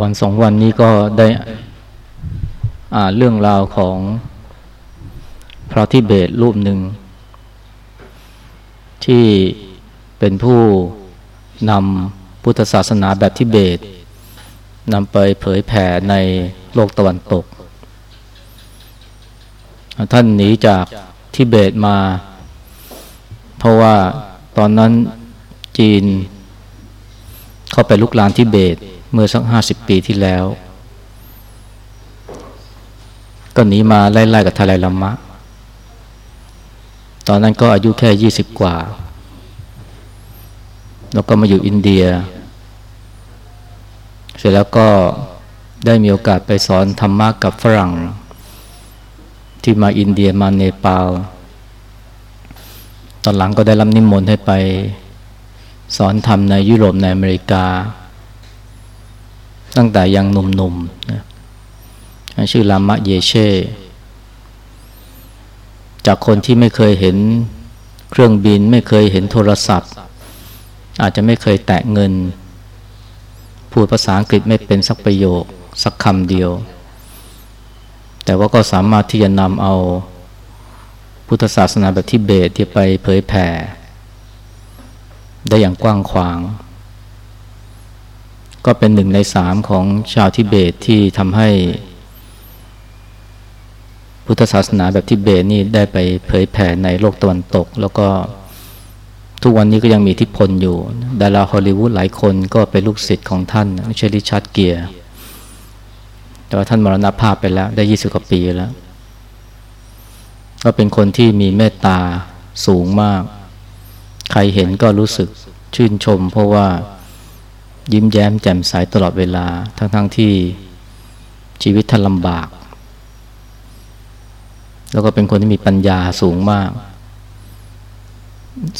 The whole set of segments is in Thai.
วันสองวันนี้ก็ได้อ่านเรื่องราวของพระทิเบตรูปหนึ่ง ที่เป็นผู้นำพุทธศาสนาแบบทิเบตนำไปเผยแผ่ในโลกตะวันตก ท่านหนีจากทิเบตมา เพราะว่าตอนนั้นจีนเข้าไปลุกลานทิเบต เมื่อสักห้าสิบปีที่แล้ว ก็หนีมาไล่ๆกับทลายลัมมะ ตอนนั้นก็อายุแค่ยี่สิบกว่า แล้วก็มาอยู่อินเดีย เสร็จแล้วก็ได้มีโอกาสไปสอนธรรมะกับฝรั่ง ที่มาอินเดียมาเนปาลตอนหลังก็ได้รับนิมนต์ให้ไปสอนธรรมในยุโรปในอเมริกา ตั้งแต่ยังหนุ่มๆนะชื่อลามะเยเช่ จากคนที่ไม่เคยเห็นเครื่องบิน ไม่เคยเห็นโทรศัพท์ อาจจะไม่เคยแตะเงิน พูดภาษาอังกฤษไม่เป็นสักประโยค สักคำเดียว แต่ว่าก็สามารถที่จะนำเอาพุทธศาสนาแบบทิเบตที่ไปเผยแผ่ได้อย่างกว้างขวาง ก็เป็นหนึ่งในสามของชาวทิเบตที่ทำให้ พุทธศาสนาแบบทิเบตนี่ได้ไปเผยแผ่ในโลกตะวันตก แล้วก็ทุกวันนี้ก็ยังมีอิทธิพลอยู่ ดาราฮอลลีวูดหลายคนก็เป็นลูกศิษย์ของท่านไม่ใช่ริชาร์ดเกียร์แต่ว่าท่านมรณภาพไปแล้ว ได้ยี่สิบกว่าปีแล้ว ก็เป็นคนที่มีเมตตาสูงมาก ใครเห็นก็รู้สึกชื่นชม เพราะว่า ยิ้มแย้มแจ่มใสตลอดเวลา ทั้งๆทที่ชีวิตท่านลำบาก แล้วก็เป็นคนที่มีปัญญาสูงมาก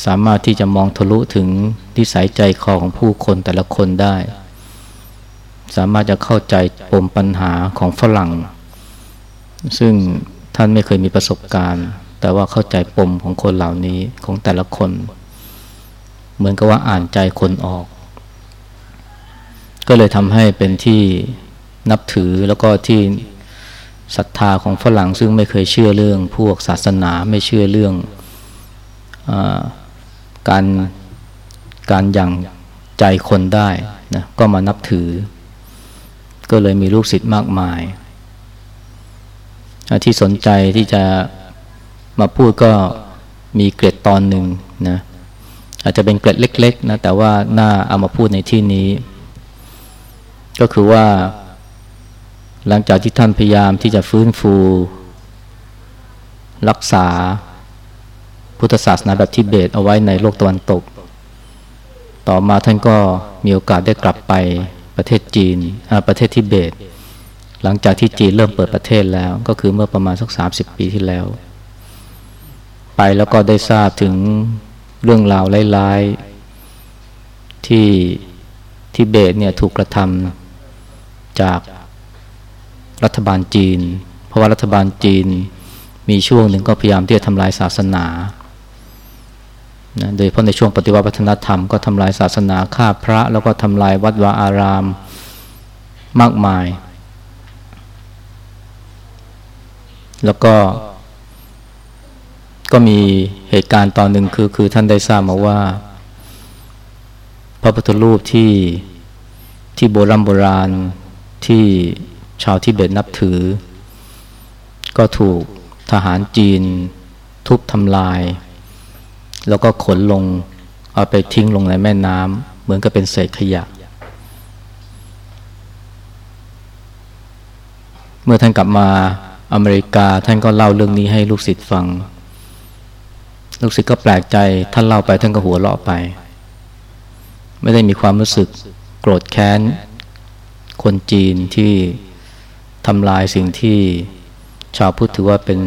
สามารถที่จะมองทะลุถึงที่สายใจคอของผู้คนแต่ละคนได้ สามารถจะเข้าใจปมปัญหาของฝรั่ง ซึ่งท่านไม่เคยมีประสบการณ์ แต่ว่าเข้าใจปมของคนเหล่านี้ของแต่ละคน เหมือนกับว่าอ่านใจคนออก ก็เลยทำให้เป็นที่นับถือแล้วก็ที่ศรัทธาของฝรั่งซึ่งไม่เคยเชื่อเรื่องพวกศาสนาไม่เชื่อเรื่องอการการยังใจคนได้นะก็มานับถือ ก็เลยมีลูกศิษย์มากมาย ที่สนใจที่จะมาพูดก็มีเกร็ดตอนหนึ่งนะอาจจะเป็นเกร็ดเล็ก ๆ นะแต่ว่าน่าเอามาพูดในที่นี้ ก็คือว่า หลังจากที่ท่านพยายามที่จะฟื้นฟู รักษา พุทธศาสนาแบบทิเบตเอาไว้ในโลกตะวันตก ต่อมาท่านก็มีโอกาสได้กลับไปประเทศจีนประเทศทิเบต หลังจากที่จีนเริ่มเปิดประเทศแล้ว ก็คือเมื่อประมาณสักสามสิบปีที่แล้ว ไปแล้วก็ได้ทราบถึงเรื่องราวร้ายๆที่ทิเบตเนี่ยถูกกระทำ จากรัฐบาลจีน เพราะว่ารัฐบาลจีนมีช่วงหนึ่งก็พยายามที่จะทำลายศาสนานะโดยเพราะในช่วงปฏิวัติวัฒนธรรมก็ทำลายศาสนาฆ่าพระ แล้วก็ทำลายวัดวาอารามมากมาย แล้วก็ ก็มีเหตุการณ์ตอนหนึ่งคือคือท่านได้ทราบมาว่า พระพุทธรูปที่ที่โบราณโบราณ ที่ชาวทิเบตนับถือ ก็ถูกทหารจีนทุบทำลาย แล้วก็ขนลงเอาไปทิ้งลงในแม่น้ำเหมือนกับเป็นเศษขยะ เมื่อท่านกลับมาอเมริกาท่านก็เล่าเรื่องนี้ให้ลูกศิษย์ฟัง ลูกศิษย์ก็แปลกใจท่านเล่าไปท่านก็หัวเราะไป ไม่ได้มีความรู้สึกโกรธแค้น คนจีนที่ทำลายสิ่งที่ชาวพุทธถือว่าเป็น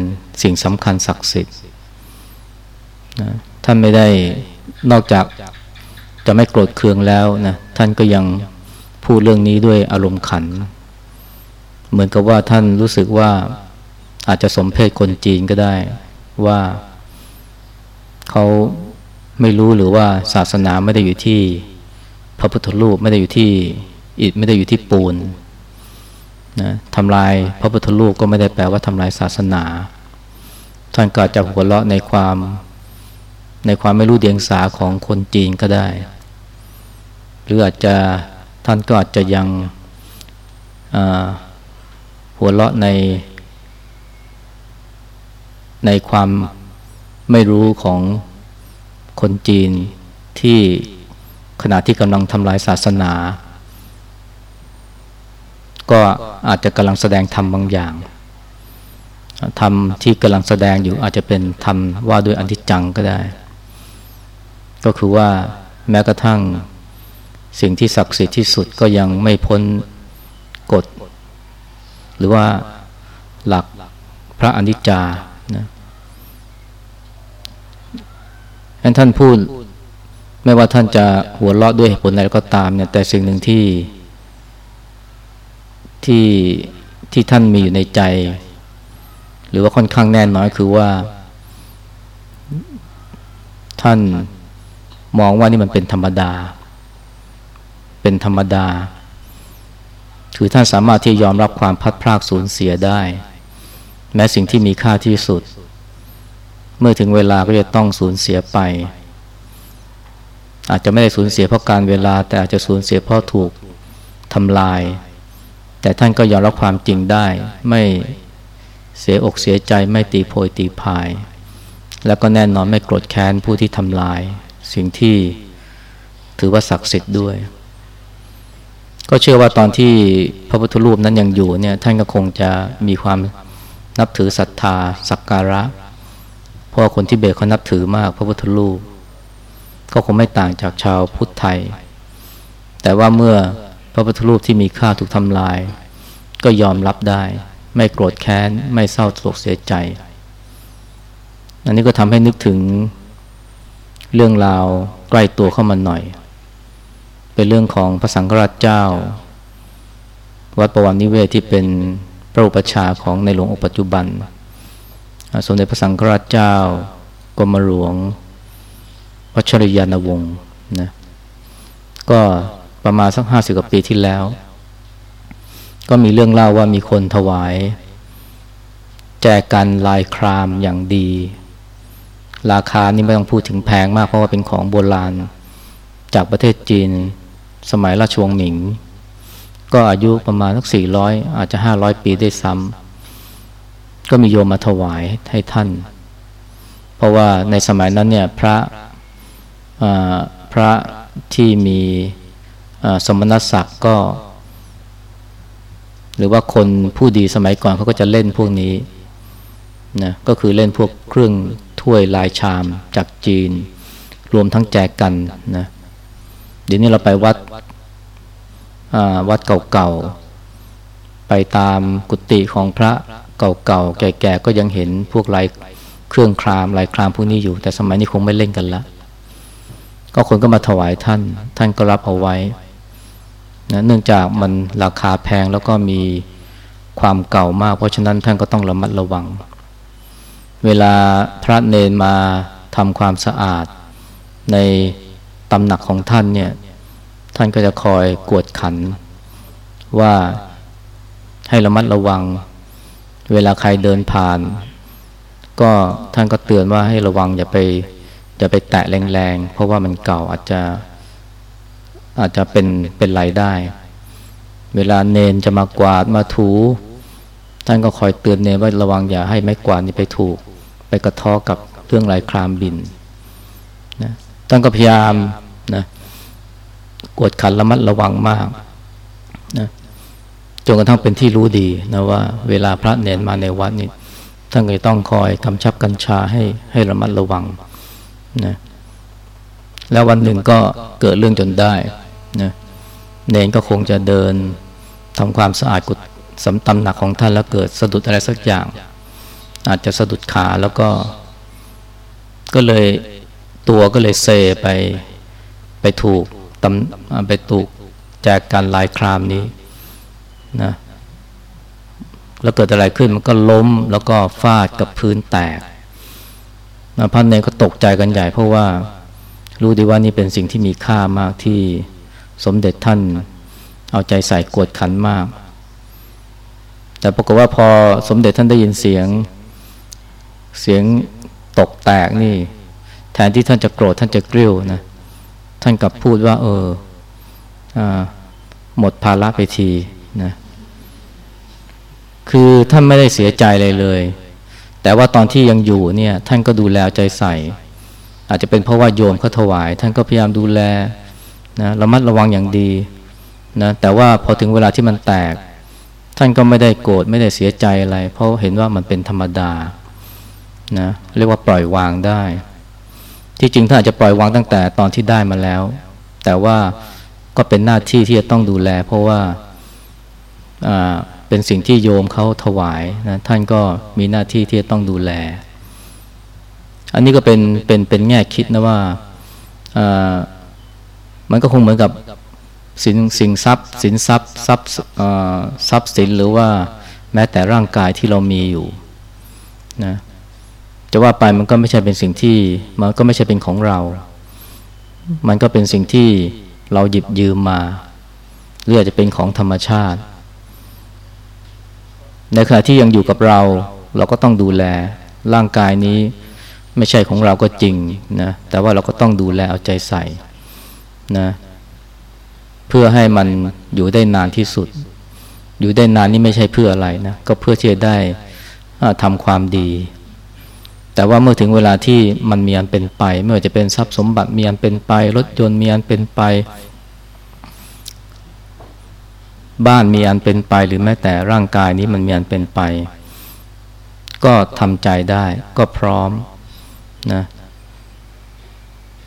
สิ่งสำคัญศักดิ์สิทธิ์นะท่านไม่ได้นอกจากจะไม่โกรธเคืองแล้วนะท่านก็ยังพูดเรื่องนี้ด้วยอารมณ์ขัน เหมือนกับว่าท่านรู้สึกว่าอาจจะสมเพศคนจีนก็ได้ว่าเขาไม่รู้หรือว่าศาสนาไม่ได้อยู่ที่พระพุทธรูปไม่ได้อยู่ที่ อิฐไม่ได้อยู่ที่ปูนนะทำลายพระพุทธรูปก็ไม่ได้แปลว่าทำลายศาสนา ท่านก็จะหัวเราะในความในความไม่รู้เดียงสาของคนจีนก็ได้ หรืออาจจะท่านก็อาจจะยังหัวเราะใน ในความไม่รู้ของคนจีนที่ขณะที่กำลังทำลายศาสนา ก็อาจจะกำลังแสดงธรรมบางอย่างธรรมที่กำลังแสดงอยู่อาจจะเป็นธรรมว่าด้วยอนิจจังก็ได้ ก็คือว่าแม้กระทั่งสิ่งที่ศักดิ์สิทธิ์ที่สุดก็ยังไม่พ้นกฎ หรือว่าหลักพระอนิจจานะท่านพูด ไม่ว่าท่านจะหัวเราะด้วยผลอะไรก็ตามเนี่ยแต่สิ่งหนึ่งที่ ที่ที่ท่านมีอยู่ในใจ หรือว่าค่อนข้างแน่นน้อยคือว่า ท่านมองว่านี่มันเป็นธรรมดา เป็นธรรมดา คือท่านสามารถที่ยอมรับความพัดพรากสูญเสียได้ แม้สิ่งที่มีค่าที่สุด เมื่อถึงเวลาก็จะต้องสูญเสียไป อาจจะไม่ได้สูญเสียเพราะการเวลา แต่อาจจะสูญเสียเพราะถูกทำลาย แต่ท่านก็ยอมรับความจริงได้ ไม่เสียอกเสียใจไม่ตีโพยตีพาย แล้วก็แน่นอนไม่โกรธแค้นผู้ที่ทำลาย สิ่งที่ถือว่าศักดิ์สิทธิ์ด้วย ก็เชื่อว่าตอนที่พระพุทธรูปนั้นยังอยู่เนี่ยท่านก็คงจะมีความนับถือศรัทธาสักการะ เพราะคนที่เบตเขานับถือมากพระพุทธรูป ก็คงไม่ต่างจากชาวพุทธไทย แต่ว่าเมื่อ พระพุทธรูปที่มีค่าถูกทำลาย ก็ยอมรับได้ ไม่โกรธแค้น ไม่เศร้าโศกเสียใจ อันนี้ก็ทำให้นึกถึงเรื่องราวใกล้ตัวเข้ามาหน่อย เป็นเรื่องของพระสังฆราชเจ้า วัดประวัตินิเวศที่เป็นพระอุปชาของในหลวงองค์ปัจจุบัน สมเด็จพระสังฆราชเจ้ากรมหลวงวัชริยานวงศ์นะก็ ประมาณสักห้าสิบกว่าปีที่แล้ว ก็มีเรื่องเล่าว่ามีคนถวาย แจกันลายครามอย่างดี ราคานี่ไม่ต้องพูดถึงแพงมากเพราะว่าเป็นของโบราณ จากประเทศจีน สมัยราชวงศ์หมิง ก็อายุประมาณสักสี่ร้อยอาจจะห้าร้อยปีได้ซ้ำก็มีโยมมาถวายให้ท่าน เพราะว่าในสมัยนั้นเนี่ยพระพระที่มี สมณศักดิ์ก็ หรือว่าคนผู้ดีสมัยก่อนเขาก็จะเล่นพวกนี้นะก็คือเล่นพวกเครื่องถ้วยลายชามจากจีน รวมทั้งแจกกันนะเดี๋ยวนี้เราไปวัดวัดเก่าๆ ไปตามกุฏิของพระเก่าๆ แก่ๆ ก็ยังเห็นพวกลายเครื่องครามลายครามพวกนี้อยู่ แต่สมัยนี้คงไม่เล่นกันละ ก็คนก็มาถวายท่าน ท่านก็รับเอาไว้ นะเนื่องจากมันราคาแพงแล้วก็มีความเก่ามาก เพราะฉะนั้นท่านก็ต้องระมัดระวัง เวลาพระเนนมาทำความสะอาด ในตำหนักของท่านเนี่ยท่านก็จะคอยกวดขัน ว่าให้ระมัดระวัง เวลาใครเดินผ่าน ก็ท่านก็เตือนว่าให้ระวังอย่าไปจะไปแตะแรงๆ เพราะว่ามันเก่าอาจจะ อาจจะเป็นเป็นไรได้ เวลาเนนจะมากวาดมาถู ท่านก็คอยเตือนเนนว่าระวังอย่าให้ไม้กวาดนี้ไปถูก ไปกระทอกับเครื่องลายครามบินนะท่านก็พยายามนะกวดขันระมัดระวังมากนะจนกระทั่งเป็นที่รู้ดีนะว่า เวลาพระเนนมาในวัดนี่ท่านก็ต้องคอยกำชับกัญชาให้ให้ระมัดระวังนะแล้ววันหนึ่งก็เกิดเรื่องจนได้ นะเนนก็คงจะเดินทำความสะอาดกุศสำตำหนักของท่านแล้วเกิดสะดุดอะไรสักอย่าง อาจจะสะดุดขาแล้วก็ ก็เลยตัวก็เลยเซไปไปถูกตำไปถูกแจกการลายครามนี้นะแล้วเกิดอะไรขึ้นมันก็ล้มแล้วก็ฟาดกับพื้นแตกพระเนรก็ตกใจกันใหญ่เพราะว่ารู้ดีว่านี่เป็นสิ่งที่มีค่ามากที่ สมเด็จท่านเอาใจใส่กวดขันมาก แต่ปรากฏว่าพอสมเด็จท่านได้ยินเสียง เสียงตกแตกนี่ แทนที่ท่านจะโกรธท่านจะกริ้วนะ ท่านกลับพูดว่า เอออหมดภาระไปทีนะคือท่านไม่ได้เสียใจเลยเลย แต่ว่าตอนที่ยังอยู่เนี่ย ท่านก็ดูแลใจใส่ อาจจะเป็นเพราะว่าโยมเขาถวาย ท่านก็พยายามดูแล นะระมัดระวังอย่างดีนะแต่ว่าพอถึงเวลาที่มันแตก ท่านก็ไม่ได้โกรธไม่ได้เสียใจอะไร เพราะเห็นว่ามันเป็นธรรมดานะเรียกว่าปล่อยวางได้ ที่จริงท่านอาจจะปล่อยวางตั้งแต่ตอนที่ได้มาแล้ว แต่ว่าก็เป็นหน้าที่ที่จะต้องดูแล เพราะว่าเป็นสิ่งที่โยมเขาถวายนะท่านก็มีหน้าที่ที่จะต้องดูแล อันนี้ก็เป็นเป็นเป็นแง่คิดนะว่า มันก็คงเหมือนกับสินสิ่งทรัพย์ สินทรัพย์ทรัพย์ทรัพย์สินหรือว่าแม้แต่ร่างกายที่เรามีอยู่นะจะว่าไปมันก็ไม่ใช่เป็นสิ่งที่มันก็ไม่ใช่เป็นของเรา มันก็เป็นสิ่งที่เราหยิบยืมมาหรืออาจจะเป็นของธรรมชาติ ในขณะที่ยังอยู่กับเรา เราก็ต้องดูแลร่างกายนี้ ไม่ใช่ของเราก็จริงนะแต่ว่าเราก็ต้องดูแลเอาใจใส่ นะเพื่อให้มันอยู่ได้นานที่สุด อยู่ได้นานนี่ไม่ใช่เพื่ออะไรนะก็เพื่อที่จะได้ทำความดี แต่ว่าเมื่อถึงเวลาที่มันมีอันเป็นไป ไม่ว่าจะเป็นทรัพย์สมบัติมีอันเป็นไป รถยนต์มีอันเป็นไป บ้านมีอันเป็นไป หรือแม้แต่ร่างกายนี้มันมีอันเป็นไป ก็ทำใจได้ ก็พร้อมนะ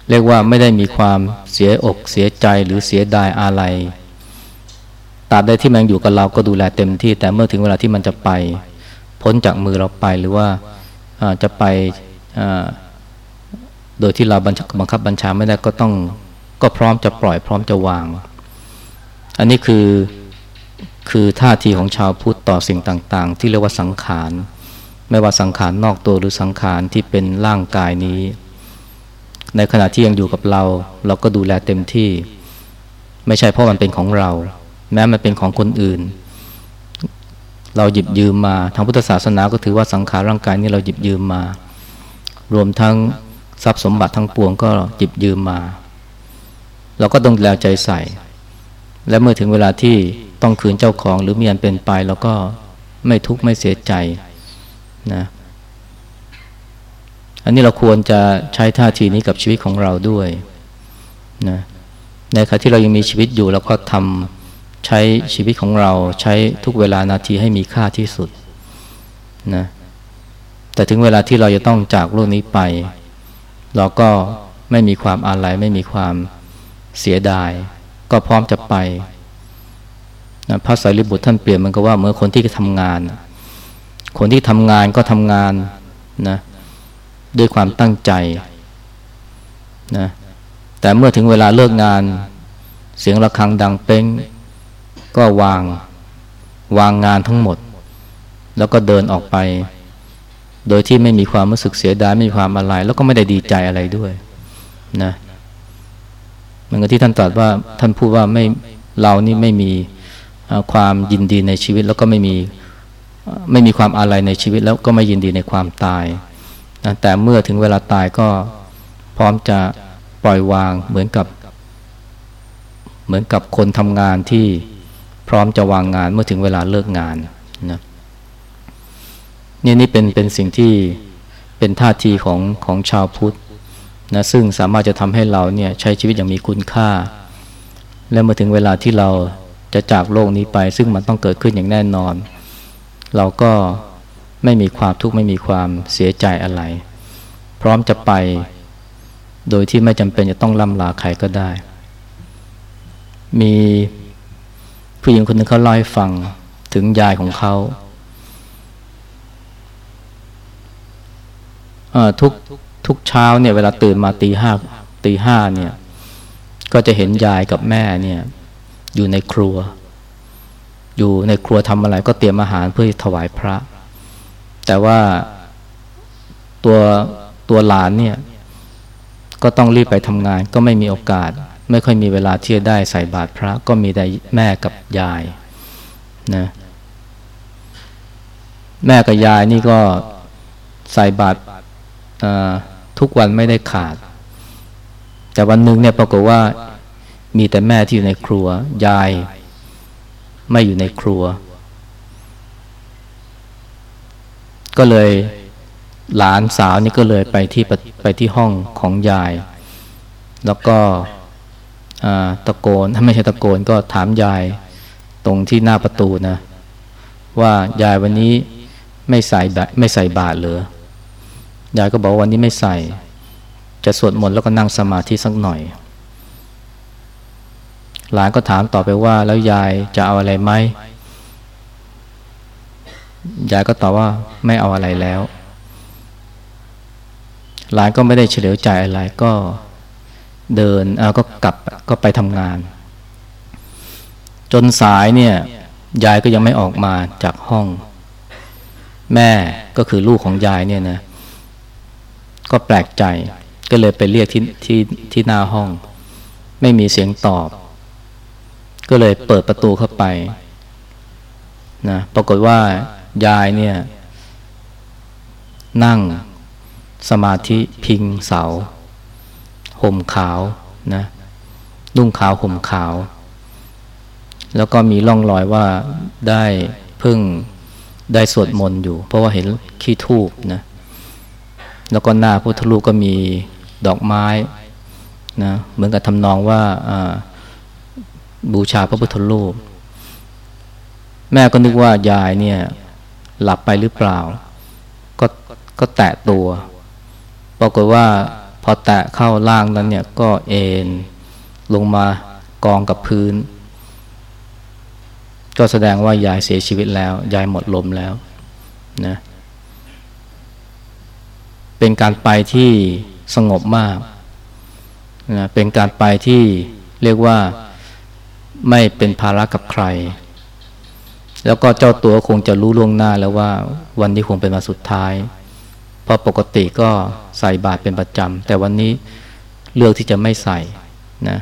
เรียกว่าไม่ได้มีความเสียอกเสียใจหรือเสียดายอะไรตราบใดที่มันอยู่กับเราก็ดูแลเต็มที่ แต่เมื่อถึงเวลาที่มันจะไป พ้นจากมือเราไปหรือว่าจะไปโดยที่เราบังคับบัญชาไม่ได้ก็ต้องก็พร้อมจะปล่อยพร้อมจะวาง อันนี้คือคือท่าทีของชาวพุทธต่อสิ่งต่างๆ ที่เรียกว่าสังขาร ไม่ว่าสังขารนอกตัวหรือสังขารที่เป็นร่างกายนี้ ในขณะที่ยังอยู่กับเรา เราก็ดูแลเต็มที่ ไม่ใช่เพราะมันเป็นของเรา แม้มันเป็นของคนอื่น เราหยิบยืมมาทางพุทธศาสนาก็ถือว่าสังขารร่างกายนี้เราหยิบยืมมา รวมทั้งทรัพย์สมบัติทั้งปวงก็หยิบยืมมา เราก็ต้องแลใจใส่ และเมื่อถึงเวลาที่ต้องคืนเจ้าของหรือมีอันเป็นไปเราก็ไม่ทุกข์ไม่เสียใจนะ อันนี้เราควรจะใช้ท่าทีนี้กับชีวิตของเราด้วยนะในขณะที่เรายังมีชีวิตอยู่เราก็ทำใช้ชีวิตของเราใช้ทุกเวลานาทีให้มีค่าที่สุดนะแต่ถึงเวลาที่เราจะต้องจากโลกนี้ไป เราก็ไม่มีความอาลัยไม่มีความเสียดาย ก็พร้อมจะไปนะพระสารีบุตรท่านเปลี่ยนมันก็ว่าเมื่อคนที่ทำงาน คนที่ทำงานก็ทำงานนะ ด้วยความตั้งใจนะแต่เมื่อถึงเวลาเลิกงาน เสียงะระฆังดังเป้งก็วางวางงานทั้งหมด แล้วก็เดินออกไป โดยที่ไม่มีความรู้สึกเสียดายไม่มีความอะไร แล้วก็ไม่ได้ดีใจอะไรด้วยนะมันก็ที่ท่านตรัสว่าท่านพูดว่าไม่เรานี่ไม่มีความยินดีในชีวิต แล้วก็ไม่มีไม่มีความอะไรในชีวิต แล้วก็ไม่ยินดีในความตาย นะแต่เมื่อถึงเวลาตายก็พร้อมจะปล่อยวางเหมือนกับ เหมือนกับคนทำงานที่พร้อมจะวางงานเมื่อถึงเวลาเลิกงานนะนี่นี่เป็นเป็นสิ่งที่เป็นท่าทีของของชาวพุทธนะซึ่งสามารถจะทำให้เราเนี่ยใช้ชีวิตอย่างมีคุณค่า และเมื่อถึงเวลาที่เราจะจากโลกนี้ไป ซึ่งมันต้องเกิดขึ้นอย่างแน่นอน เราก็ ไม่มีความทุกข์ไม่มีความเสียใจอะไร พร้อมจะไป โดยที่ไม่จำเป็นจะต้องล่ำลาใครก็ได้ มีผู้หญิงคนหนึ่งเขาเล่าให้ฟังถึงยายของเขาทุกทุกเช้าเนี่ยเวลาตื่นมาตีห้าตีห้าเนี่ยก็จะเห็นยายกับแม่เนี่ยอยู่ในครัว อยู่ในครัวทำอะไรก็เตรียมอาหารเพื่อถวายพระ แต่ว่าตัวตัวหลานเนี่ย ก็ต้องรีบไปทำงาน ก็ไม่มีโอกาส ไม่ค่อยมีเวลาที่จะได้ใส่บาตรพระก็มีแต่แม่กับยายนะแม่กับยายนี่ก็ใส่บาตรทุกวันไม่ได้ขาด แต่วันหนึ่งเนี่ยปรากฏว่ามีแต่แม่ที่อยู่ในครัว ยายไม่อยู่ในครัว ก็เลยหลานสาวนี่ก็เลยไปที่ไปที่ห้องของยาย แล้วก็ตะโกนถ้าไม่ใช่ตะโกนก็ถามยายตรงที่หน้าประตูนะ ว่ายายวันนี้ไม่ใส่ไม่ใส่บาตรเหรอยายก็บอกวันนี้ไม่ใส่ จะสวดมนต์แล้วก็นั่งสมาธิสักหน่อย หลานก็ถามต่อไปว่าแล้วยายจะเอาอะไรไหม ยายก็ตอบว่าไม่เอาอะไรแล้วหลานก็ไม่ได้เฉลียวใจอะไรก็เดินเอาก็กลับก็ไปทำงาน จนสายเนี่ยยายก็ยังไม่ออกมาจากห้อง แม่ก็คือลูกของยายเนี่ยนะ ก็แปลกใจก็เลยไปเรียกที่ที่ที่หน้าห้อง ไม่มีเสียงตอบ ก็เลยเปิดประตูเข้าไปนะปรากฏว่า ยายเนี่ย นั่งสมาธิพิงเสา ห่มขาวนะนุ่งขาวห่มขาว แล้วก็มีร่องรอยว่าได้พึ่งได้สวดมนต์อยู่ เพราะว่าเห็นขี้ทูบนะแล้วก็หน้าพุทธลูกก็มีดอกไม้นะเหมือนกับทำนองว่าบูชาพระพุทธรูปแม่ก็นึกว่ายายเนี่ย หลับไปหรือเปล่า ก็ก็แตะตัวปรากฏว่าพอแตะเข้าล่างนั้นเนี่ยก็เอ็นลงมากองกับพื้น ก็แสดงว่ายายเสียชีวิตแล้ว ยายหมดลมแล้วนะเป็นการไปที่สงบมากนะเป็นการไปที่เรียกว่าไม่เป็นภาระกับใคร แล้วก็เจ้าตัวคงจะรู้ล่วงหน้าแล้วว่าวันนี้คงเป็นวันสุดท้าย เพราะปกติก็ใส่บาตรเป็นประจำแต่วันนี้เลือกที่จะไม่ใส่นะ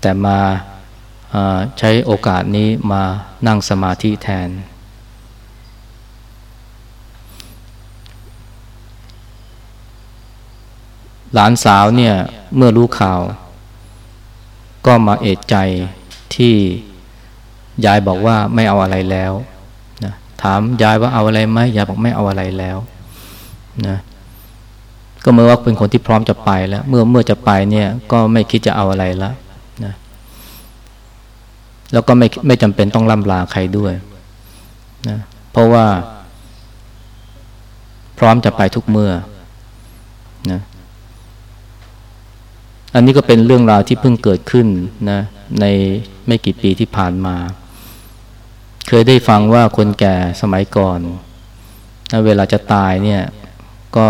แต่มาใช้โอกาสนี้มานั่งสมาธิแทน หลานสาวเนี่ยเมื่อรู้ข่าว ก็มาเอดใจที่ ยายบอกว่าไม่เอาอะไรแล้วนะถามยายว่าเอาอะไรไหมยายบอกไม่เอาอะไรแล้วนะก็เมื่อว่าเป็นคนที่พร้อมจะไปแล้ว เมื่อเมื่อจะไปเนี่ยก็ไม่คิดจะเอาอะไรแล้วนะแล้วก็ไม่ไม่จำเป็นต้องล่ำลาใครด้วยนะเพราะว่า พร้อมจะไปทุกเมื่อนะอันนี้ก็เป็นเรื่องราวที่เพิ่งเกิดขึ้นนะในไม่กี่ปีที่ผ่านมา เคยได้ฟังว่าคนแก่สมัยก่อนนะเวลาจะตายเนี่ยก็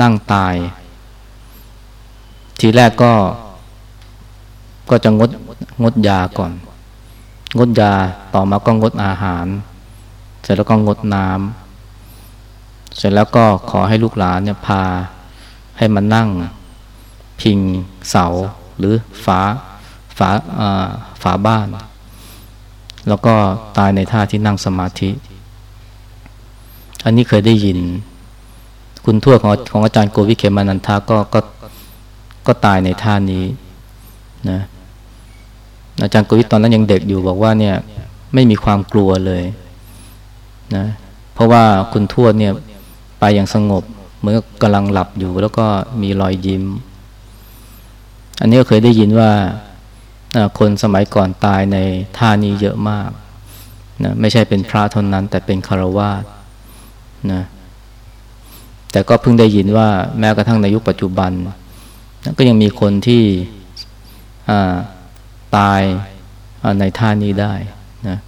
นั่งตาย ทีแรกก็ ก็จะงดงดยาก่อน งดยาต่อมาก็งดอาหาร เสร็จแล้วก็งดน้ำเสร็จแล้วก็ขอให้ลูกหลานเนี่ยพาให้มันนั่ง พิงเสาหรือฝา ฝาฝาบ้าน แล้วก็ตายในท่าที่นั่งสมาธิ อันนี้เคยได้ยิน คุณทั่วของของอาจารย์โกวิเคมานันทาก็ก็ก็ตายในท่านี้นะอาจารย์โกวิตอนนั้นยังเด็กอยู่บอกว่าเนี่ยไม่มีความกลัวเลยนะเพราะว่าคุณทวดเนี่ยไปอย่างสงบเหมือนกำลังหลับอยู่แล้วก็มีรอยยิ้ม อันนี้ก็เคยได้ยินว่า คนสมัยก่อนตายในท่านี้เยอะมากนะไม่ใช่เป็นพระเท่านั้น แต่เป็นคารวาสนะแต่ก็เพิ่งได้ยินว่าแม้กระทั่งในยุคปัจจุบันนะก็ยังมีคนที่ตายในท่านี้ได้นะ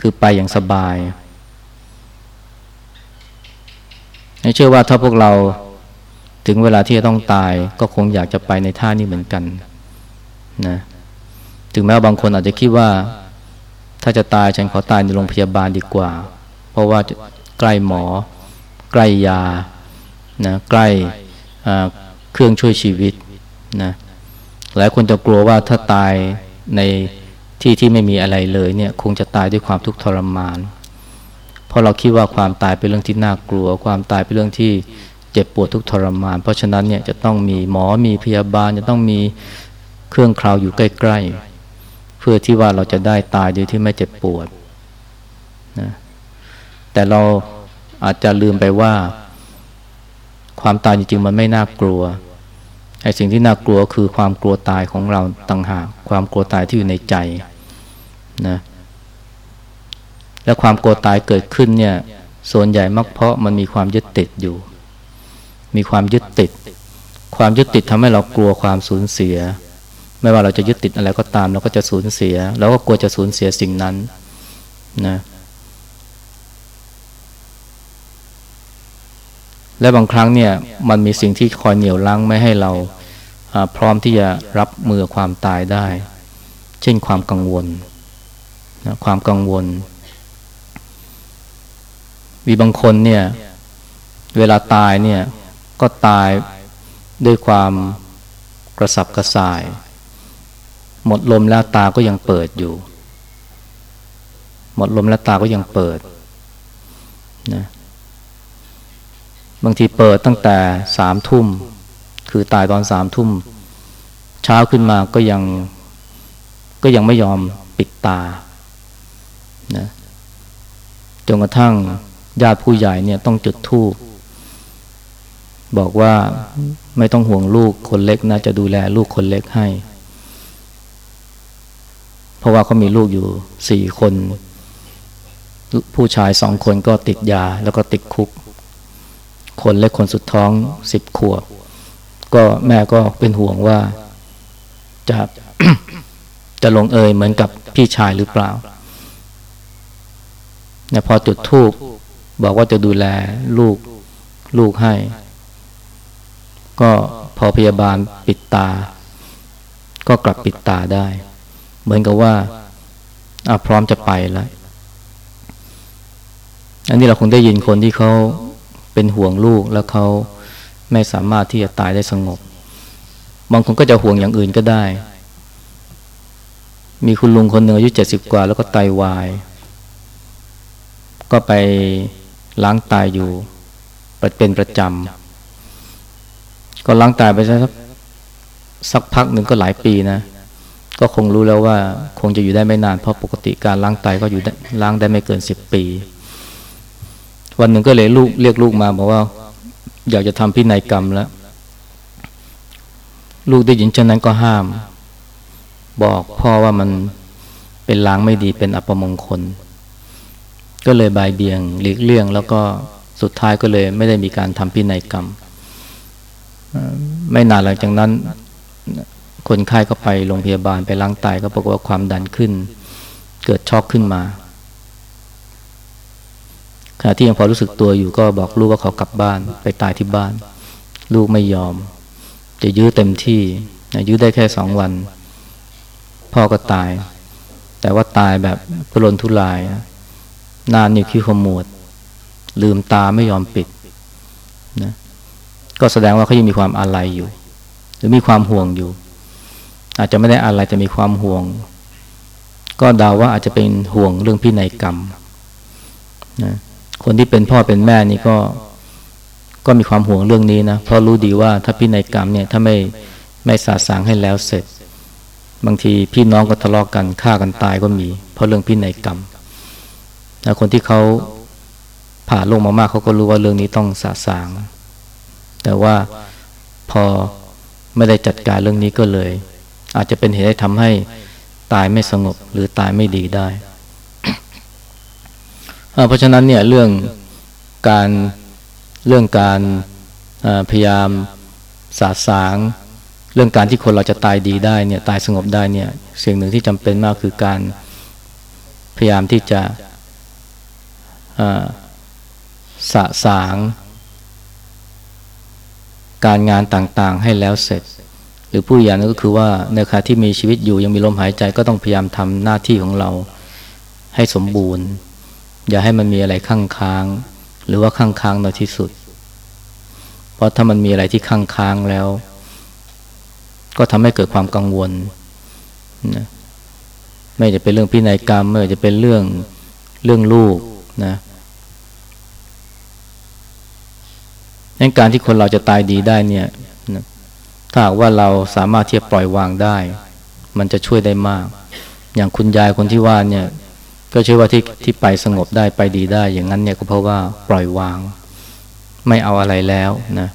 คือไปอย่างสบายเชื่อว่าถ้าพวกเราถึงเวลาที่จะต้องตาย ก็คงอยากจะไปในท่านี้เหมือนกันนะ ถึงแม้ว่าบางคนอาจจะคิดว่า ถ้าจะตายฉันขอตายในโรงพยาบาลดีกว่า เพราะว่าใกล้หมอ ใกล้ยานะใกล้เครื่องช่วยชีวิตนะหลายคนจะกลัวว่าถ้าตายในที่ที่ไม่มีอะไรเลยเนี่ยคงจะตายด้วยความทุกข์ทรมาน เพราะเราคิดว่าความตายเป็นเรื่องที่น่ากลัว ความตายเป็นเรื่องที่เจ็บปวดทุกทรมาน เพราะฉะนั้นเนี่ยจะต้องมีหมอมีพยาบาลจะต้องมีเครื่องคราวอยู่ใกล้ๆ พื่อที่ว่าเราจะได้ตายโดยที่ไม่เจ็บปวดนะแต่เราอาจจะลืมไปว่า ความตายจริงๆมันไม่น่ากลัวไอ้สิ่งที่น่ากลัวคือความกลัวตายของเราต่างหาก ความกลัวตายที่อยู่ในใจนะและความกลัวตายเกิดขึ้นเนี่ย ส่วนใหญ่มักเพราะมันมีความยึดติดอยู่ มีความยึดติด ความยึดติดทำให้เรากลัวความสูญเสีย ไม่ว่าเราจะยึดติดอะไรก็ตาม เราก็จะสูญเสียเราก็กลัวจะสูญเสียสิ่งนั้นนะและบางครั้งเนี่ยมันมีสิ่งที่คอยเหนี่ยวลังไม่ให้เราพร้อมที่จะรับมือความตายได้ เช่นความกังวลนะความกังวล มีบางคนเนี่ยเวลาตายเนี่ยก็ตายด้วยความกระสับกระส่าย หมดลมแล้วตาก็ยังเปิดอยู่ หมดลมแล้วตาก็ยังเปิดนะบางทีเปิดตั้งแต่สามทุ่ม คือตายตอนสามทุ่ม เช้าขึ้นมาก็ยังก็ยังไม่ยอมปิดตานะจนกระทั่งญาติผู้ใหญ่เนี่ยต้องจุดธูปบอกว่าไม่ต้องห่วงลูกคนเล็กนะจะดูแลลูกคนเล็กให้ ราะว่าเขามีลูกอยู่สี่คน ผู้ชายสองคนก็ติดยาแล้วก็ติดคุก คนเล็กคนสุดท้องสิบขวบ ก็แม่ก็เป็นห่วงว่าจะจะลงเอยเหมือนกับพี่ชายหรือเปล่านี่พอจุดทูบบอกว่าจะดูแลลูกลูกให้ ก็พอพยาบาลปิดตา ก็กลับปิดตาได้ เหมือนกับว่าพร้อมจะไปแล้วอันนี้เราคงได้ยินคนที่เขาเป็นห่วงลูกแล้วเขาไม่สามารถที่จะตายได้สงบ บางคนก็จะห่วงอย่างอื่นก็ได้ มีคุณลุงคนหนึ่งอายุเจ็ดสิบกว่า แล้วก็ไตาวาย ก็ไปล้างตายอยู่เป็นประจำ ก็ล้างตายไปสักสักพักหนึ่งก็หลายปีนะ ก็คงรู้แล้วว่าคงจะอยู่ได้ไม่นาน เพราะปกติการล้างไตก็อยู่ล้างได้ไม่เกินสิบปี วันหนึ่งก็เลยลูกเรียกลูกมาบอกว่า อยากจะทำพินัยกรรมแล้ว ลูกได้ยินเช่นนั้นก็ห้าม บอกพ่อว่ามันเป็นล้างไม่ดีเป็นอัปมงคล ก็เลยบายเบียงหลีกเลี่ยง แล้วก็สุดท้ายก็เลยไม่ได้มีการทำพินัยกรรม ไม่นานหลังจากนั้น คนไข้ก็ไปโรงพยาบาลไปล้างไตก็ปรากฏว่าความดันขึ้น เกิดช็อกขึ้นมาขณะที่ยังพอรู้สึกตัวอยู่ก็บอกลูกว่าเขากลับบ้าน ไปตายที่บ้าน ลูกไม่ยอม จะยื้อเต็มที่ยื้อได้แค่สองวัน พ่อก็ตาย แต่ว่าตายแบบปรนทุลายนานนิ้วคิ้วขมวด ลืมตาไม่ยอมปิดนะก็แสดงว่าเขายังมีความอาลัยอยู่ หรือมีความห่วงอยู่ อาจจะไม่ได้อาลัยแต่มีความห่วง ก็เดาว่าอาจจะเป็นห่วงเรื่องพินัยกรรมนะคนที่เป็นพ่อเป็นแม่นี่ก็ก็มีความห่วงเรื่องนี้นะเพราะรู้ดีว่าถ้าพินัยกรรมเนี่ยถ้าไม่ไม่สาสางให้แล้วเสร็จ บางทีพี่น้องก็ทะเลาะกกันฆ่ากันตายก็มี เพราะเรื่องพินัยกรรมนะคนที่เขาผ่านลงมามากเขาก็รู้ว่าเรื่องนี้ต้องสาสาง แต่ว่าพอไม่ได้จัดการเรื่องนี้ก็เลย อาจจะเป็นเหตุให้ทำให้ตายไม่สงบหรือตายไม่ดีได้ เพราะฉะนั้นเนี่ยเรื่องการเรื่องการพยายามสาสาง เรื่องการที่คนเราจะตายดีได้เนี่ยตายสงบได้เนี่ยสิ่งหนึ่งที่จำเป็นมากคือการพยายามที่จะสะสาง การงานต่างๆให้แล้วเสร็จ รือผู้อย่างนั้นก็คือว่าในขณะที่มีชีวิตอยู่ยังมีลมหายใจก็ต้องพยายามทำหน้าที่ของเราให้สมบูรณ์ อย่าให้มันมีอะไรข้างค้าง หรือว่าข้างค้างน้อยที่สุด เพราะถ้ามันมีอะไรที่ค้างค้างแล้ว ก็ทำให้เกิดความกังวลนะไม่จะเป็นเรื่องพินัยกรรมไม่จะเป็นเรื่องเรื่องลูกนะงั้นการที่คนเราจะตายดีได้เนี่ย ถ้าว่าเราสามารถที่จะปล่อยวางได้ มันจะช่วยได้มาก อย่างคุณยายคนที่ว่าเนี่ย ก็เชื่อว่าที่ที่ไปสงบได้ไปดีได้ อย่างนั้นเนี่ยก็เพราะว่าปล่อยวาง ไม่เอาอะไรแล้วนะ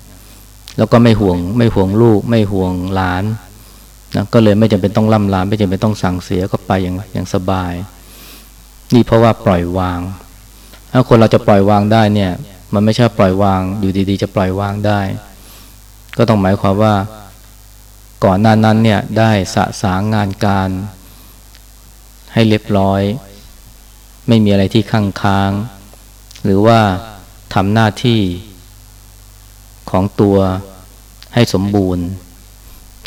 แล้วก็ไม่ห่วง ไม่ห่วงลูก ไม่ห่วงหลานนะก็เลยไม่จำเป็นต้องล่ำลามไม่จำเป็นต้องสั่งเสียก็ไปอย่างอย่างสบาย นี่เพราะว่าปล่อยวาง ถ้าคนเราจะปล่อยวางได้เนี่ย มันไม่ใช่ปล่อยวางอยู่ดีๆ จะปล่อยวางได้ ก็ต้องหมายความว่า ก่อนหน้านั้นเนี่ยได้สะสางงานการให้เรียบร้อย ไม่มีอะไรที่ค้างค้าง หรือว่าทำหน้าที่ของตัวให้สมบูรณ์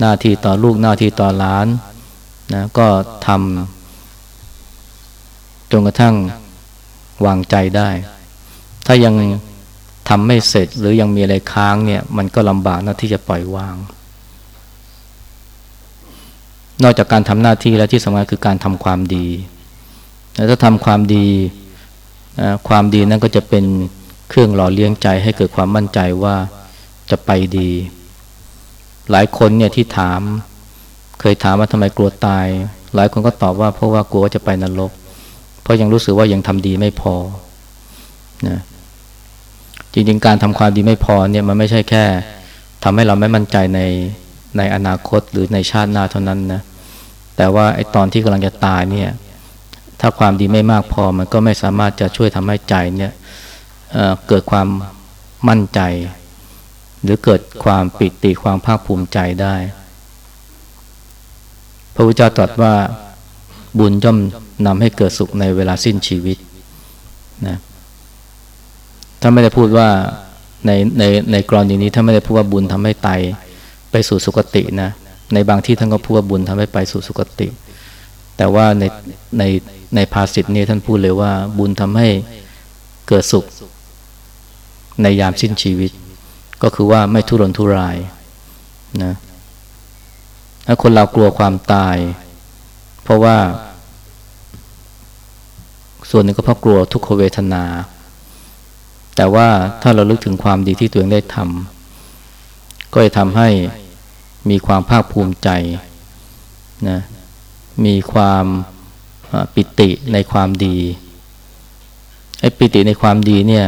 หน้าที่ต่อลูกหน้าที่ต่อหลานนะก็ทำจนกระทั่งวางใจได้ ถ้ายังทำไม่เสร็จหรือยังมีอะไรค้างเนี่ย มันก็ลำบากนะที่จะปล่อยวาง นอกจากการทำหน้าที่แล้วที่สำคัญคือการทำความดีแล้วถ้าทำความดีความดีนั้นก็จะเป็นเครื่องหล่อเลี้ยงใจให้เกิดความมั่นใจว่าจะไปดี หลายคนเนี่ยที่ถาม เคยถามว่าทำไมกลัวตาย หลายคนก็ตอบว่าเพราะว่ากลัวว่าจะไปนรก เพราะยังรู้สึกว่ายังทำดีไม่พอนะจริงๆการทำความดีไม่พอเนี่ยมันไม่ใช่แค่ทำให้เราไม่มั่นใจใน ในอนาคตหรือในชาติหน้าเท่านั้นนะแต่ว่าไอ้ตอนที่กำลังจะตายเนี่ยถ้าความดีไม่มากพอมันก็ไม่สามารถจะช่วยทำให้ใจเนี่ยเเกิดความมั่นใจ หรือเกิดความปิติความภาคภูมิใจได้ พระพุทธเจ้าตรัสว่าบุญย่อมนำให้เกิดสุขในเวลาสิ้นชีวิตนะถ้าไม่ได้พูดว่าในในในกรณีนี้ถ้าไม่ได้พูดว่าบุญทำให้ตาย ไปสู่สุคตินะ ในบางที่ท่านก็พูดว่าบุญทำให้ไปสู่สุคติ แต่ว่าในในในภาษิตนี้ท่านพูดเลยว่า บุญทำให้เกิดสุข ในยามสิ้นชีวิต ก็คือว่าไม่ทุรนทุรายนะถ้าคนเรากลัวความตาย เพราะว่า ส่วนหนึ่งก็เพราะกลัวทุกขเวทนา แต่ว่าถ้าเราลึกถึงความดีที่ตัวเองได้ทำก็จะทำให้ มีความภาคภูมิใจนะมีความปิติในความดีไอ้ปิติในความดีเนี่ย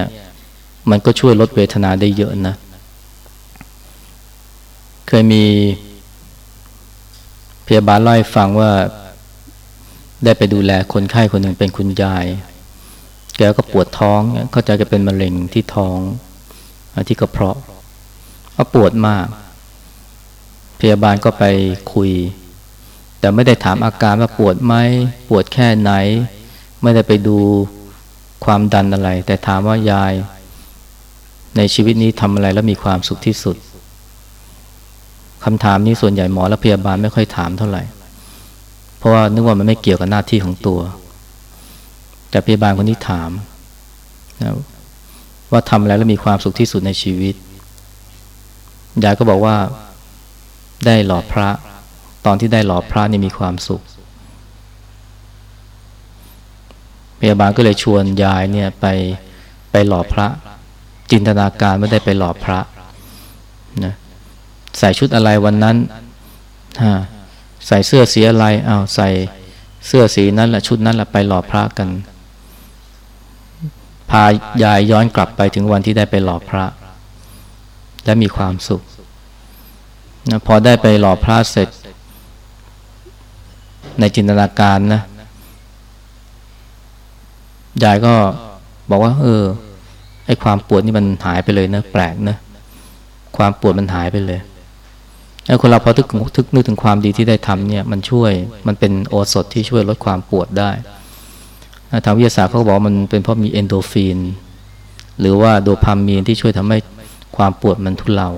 มันก็ช่วยลดเวทนาได้เยอะนะ เคยมีพยาบาลเล่าให้ฟังว่าได้ไปดูแลคนไข้คนหนึ่งเป็นคุณยาย แกก็ปวดท้อง เข้าใจจะเป็นมะเร็งที่ท้อง ที่กระเพาะก็ปวดมาก พยาบาลก็ไปคุย แต่ไม่ได้ถามอาการว่าปวดไหมปวดแค่ไหน ไม่ได้ไปดูความดันอะไร แต่ถามว่ายาย ในชีวิตนี้ทำอะไรแล้วมีความสุขที่สุดคำถามนี้ส่วนใหญ่หมอและพยาบาลไม่ค่อยถามเท่าไหร่ เพราะว่านึกว่ามันไม่เกี่ยวกับหน้าที่ของตัว แต่พยาบาลคนนี้ถามนะว่าทำอะไรแล้วมีความสุขที่สุดในชีวิต ยายก็บอกว่า ได้หล่อพระ ตอนที่ได้หล่อพระนี่มีความสุขพยาบาลก็เลยชวนยายเนี่ยไปไปหล่อพระ จินตนาการไม่ได้ไปหล่อพระนะใส่ชุดอะไรวันนั้นฮะใส่เสื้อสีอะไรอ้าวใส่เสื้อสีนั้นแหละชุดนั้นแหละไปหล่อพระกัน พายายย้อนกลับไปถึงวันที่ได้ไปหล่อพระ และมีความสุข นะพอได้ไปหล่อพระเสร็จ ในจินตนาการนะยายก็บอกว่า เออไอความปวดนี่มันหายไปเลยนะแปลกนะความปวดมันหายไปเลยไอ้คนเราพอทึกทึกนึกถึงความดีที่ได้ทำเนี่ย มันช่วยมันเป็นโอสถที่ช่วยลดความปวดได้ทางวิทยาศาสตร์เขาบอกมันเป็นเพราะมีเอนโดฟินหรือว่าโดพามีนที่ช่วยทำให้ความปวดมันทุเลา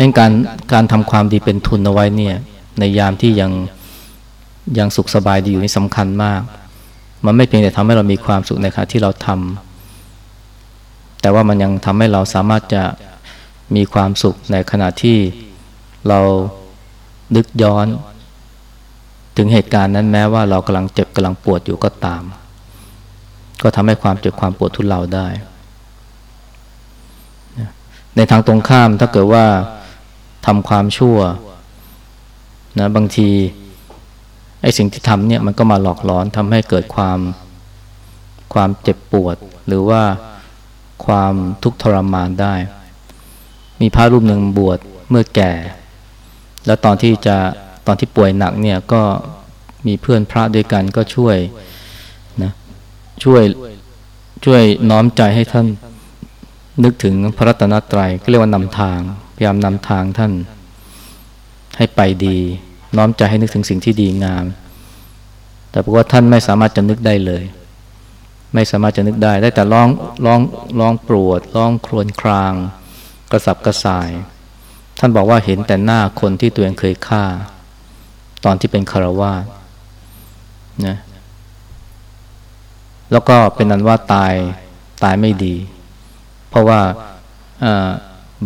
ดังการการทำความดีเป็นทุนเอาไว้เนี่ย ในยามที่ยังยังสุขสบายดีอยู่นี่สำคัญมาก มันไม่เพียงแต่ทำให้เรามีความสุขในขณะที่เราทแต่ว่ามันยังทำให้เราสามารถจะมีความสุขในขณะที่เรานึกย้อน ถึงเหตุการณ์นั้นแม้ว่าเรากำลังเจ็บกำลังปวดอยู่ก็ตาม ก็ทำให้ความเจ็บความปวดทุเลาได้ ในทางตรงข้ามถ้าเกิดว่า ทำความชั่วนะบางทีไอ้สิ่งที่ทำเนี่ยมันก็มาหลอกหลอนทำให้เกิดความความเจ็บปวด หรือว่าความทุกข์ทรมานได้ มีพระรูปหนึ่งบวชเมื่อแก่ แล้วตอนที่จะตอนที่ป่วยหนักเนี่ยก็มีเพื่อนพระด้วยกันก็ช่วยนะช่วยช่วยน้อมใจให้ท่านนึกถึงพระรัตนตรัยก็เรียกว่านำทาง พยายามนำทางท่านให้ไปดี น้อมใจให้นึกถึงสิ่งที่ดีงาม แต่เพราะว่าท่านไม่สามารถจะนึกได้เลย ไม่สามารถจะนึกได้ ได้แต่ร้องร้องร้องปวดร้องครวญคราง กระสับกระส่าย ท่านบอกว่าเห็นแต่หน้าคนที่ตัวเองเคยฆ่า ตอนที่เป็นคารวาสนะแล้วก็เป็นนั้นว่าตายตายไม่ดี เพราะว่า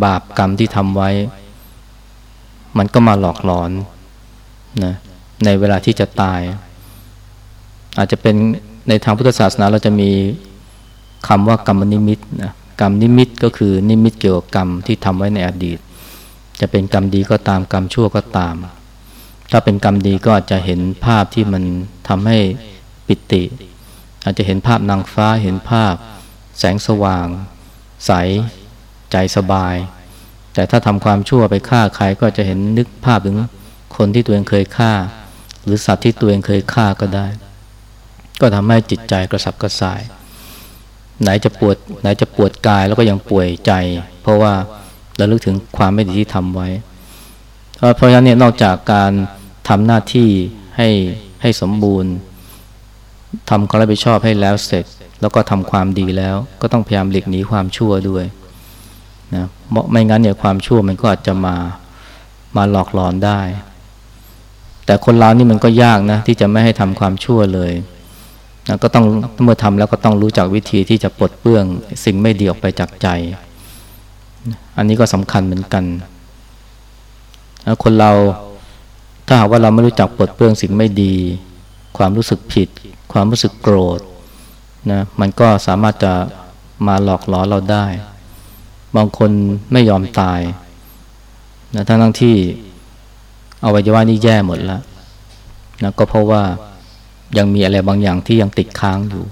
บาปกรรมที่ทำไว้ มันก็มาหลอกหลอนนะในเวลาที่จะตาย อาจจะเป็นในทางพุทธศาสนาเราจะมีคำว่ากรรมนิมิตนะกรรมนิมิตก็คือนิมิตเกี่ยวกับกรรมที่ทำไว้ในอดีต จะเป็นกรรมดีก็ตามกรรมชั่วก็ตาม ถ้าเป็นกรรมดีก็อาจจะเห็นภาพที่มันทำให้ปิติ อาจจะเห็นภาพนางฟ้าเห็นภาพ แสงสว่าง ใส ใจสบาย แต่ถ้าทำความชั่วไปฆ่าใครก็จะเห็นนึกภาพถึงคนที่ตัวเองเคยฆ่า หรือสัตว์ที่ตัวเองเคยฆ่าก็ได้ ก็ทำให้จิตใจกระสับกระส่าย ไหนจะปวดไหนจะปวดกายแล้วก็ยังป่วยใจ เพราะว่าเราลึกถึงความไม่ดีที่ทำไว้ เพราะฉะนั้นเนี่ยนอกจากการทำหน้าที่ให้ให้สมบูรณ์ทำความรับผิดชอบให้แล้วเสร็จ แล้วก็ทำความดีแล้ว ก็ต้องพยายามหลีกหนีความชั่วด้วย นะไม่งั้นเนี่ยความชั่วมันก็อาจจะมามาหลอกหลอนได้ แต่คนเรานี่มันก็ยากนะ ที่จะไม่ให้ทำความชั่วเลยนะก็ต้องเมื่อทำแล้วก็ต้องรู้จักวิธีที่จะปลดเปลื้อง สิ่งไม่ดีออกไปจากใจ อันนี้ก็สำคัญเหมือนกันนะคนเราถ้าหากว่าเราไม่รู้จักปลดเปลื้องสิ่งไม่ดี ความรู้สึกผิด ความรู้สึกโกรธนะมันก็สามารถจะมาหลอกหลอนเราได้ บางคนไม่ยอมตายนะทั้งทั้งที่อวัยวะนี่แย่หมดแล้วนะก็เพราะว่ายังมีอะไรบางอย่างที่ยังติดค้างอยู่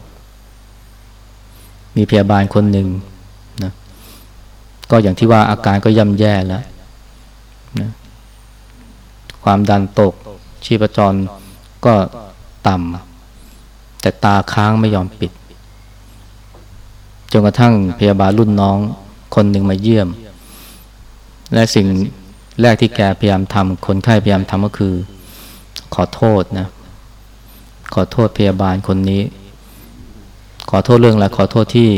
มีพยาบาลคนหนึ่งนะก็อย่างที่ว่าอาการก็ย่ำแย่แล้วนะความดันตก ชีพจรก็ต่ำแต่ตาค้างไม่ยอมปิด จนกระทั่งพยาบาลรุ่นน้อง คนหนึ่งมาเยี่ยม และสิ่งแรกที่แกพยายามทำคนไข้พยายามทำก็คือ ขอโทษนะ ขอโทษพยาบาลคนนี้ ขอโทษเรื่องอะไรขอโทษที่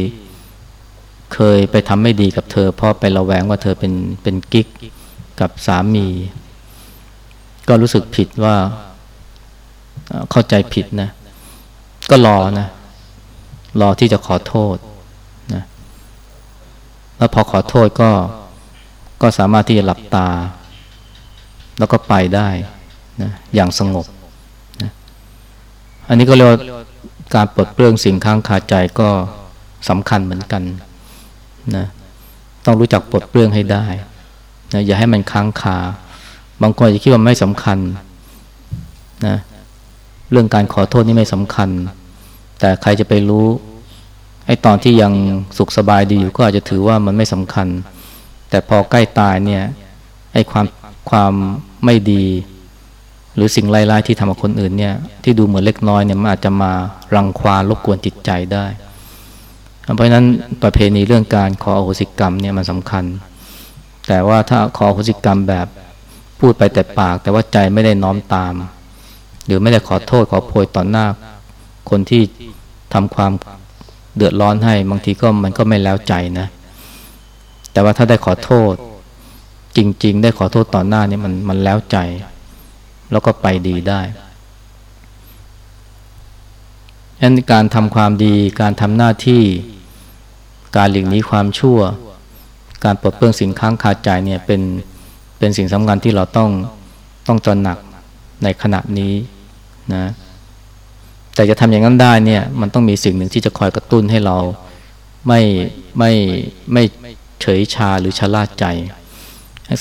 เคยไปทำไม่ดีกับเธอ เพราะไประแวงว่าเธอเป็นเป็นกิ๊กกับสามี ก็รู้สึกผิดว่าเข้าใจผิดนะ ก็รอนะ รอที่จะขอโทษ แล้วพอขอโทษก็ก็สามารถที่จะหลับตา แล้วก็ไปได้นะอย่างสงบนะอันนี้ก็เรียกว่าการปลดเปลื้องสิ่งค้างคาใจก็สำคัญเหมือนกันนะต้องรู้จักปลดเปลื้องให้ได้นะอย่าให้มันค้างคา บางคนจะคิดว่าไม่สำคัญนะเรื่องการขอโทษนี่ไม่สำคัญ แต่ใครจะไปรู้ ไอ้ตอนที่ยังสุขสบายดีอยู่ก็อาจจะถือว่ามันไม่สำคัญ แต่พอใกล้ตายเนี่ยไอ้ความความไม่ดี หรือสิ่งไร้ๆที่ทำกับคนอื่นเนี่ยที่ดูเหมือนเล็กน้อยเนี่ยมันอาจจะมารังควานรบกวนจิตใจได้ เพราะฉะนั้นประเพณีเรื่องการขออโหสิกรรมเนี่ยมันสำคัญ แต่ว่าถ้าขออโหสิกรรมแบบพูดไปแต่ปาก แต่ว่าใจไม่ได้น้อมตาม หรือไม่ได้ขอโทษขอโพยต่อหน้าคนที่ทำความ เดือดร้อนให้ บางทีก็มันก็ไม่แล้วใจนะ แต่ว่าถ้าได้ขอโทษ จริง ๆ ได้ขอโทษต่อหน้านี่มันมันแล้วใจ แล้วก็ไปดีได้ฉะนั้นการทำความดีการทำหน้าที่การหลีกหนีความชั่ว การปลดเปลื้องสิ่งค้างคาใจเนี่ยเป็นเป็นสิ่งสำคัญที่เราต้องต้องตระหนักในขณะนี้นะ แต่จะทำอย่างนั้นได้เนี่ยมันต้องมีสิ่งหนึ่งที่จะคอยกระตุ้นให้เราไม่ไม่ไม่เฉยชาหรือชะล่าใจ